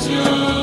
Jesus.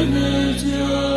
Deine Tür.